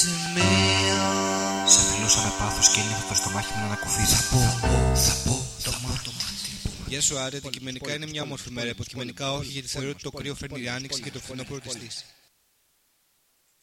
Σε φιλούσα με πάθος και ένιωθα το στομάχι να ανακουφίζει Θα πω, θα το μάτι Γεια σου Άρη, αντικειμενικά είναι μια όμορφη μέρα, υποκειμενικά όχι γιατί θεωρώ ότι το κρύο φέρνει η άνοιξη και το φθινόπωρο